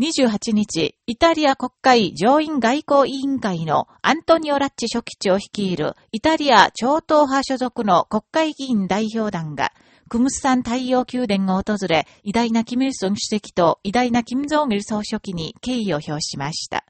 28日、イタリア国会上院外交委員会のアントニオ・ラッチ書記長率いるイタリア超党派所属の国会議員代表団が、クムスサン太陽宮殿を訪れ、偉大なキム・イルソン主席と偉大なキム・ジョン・ル総書記に敬意を表しました。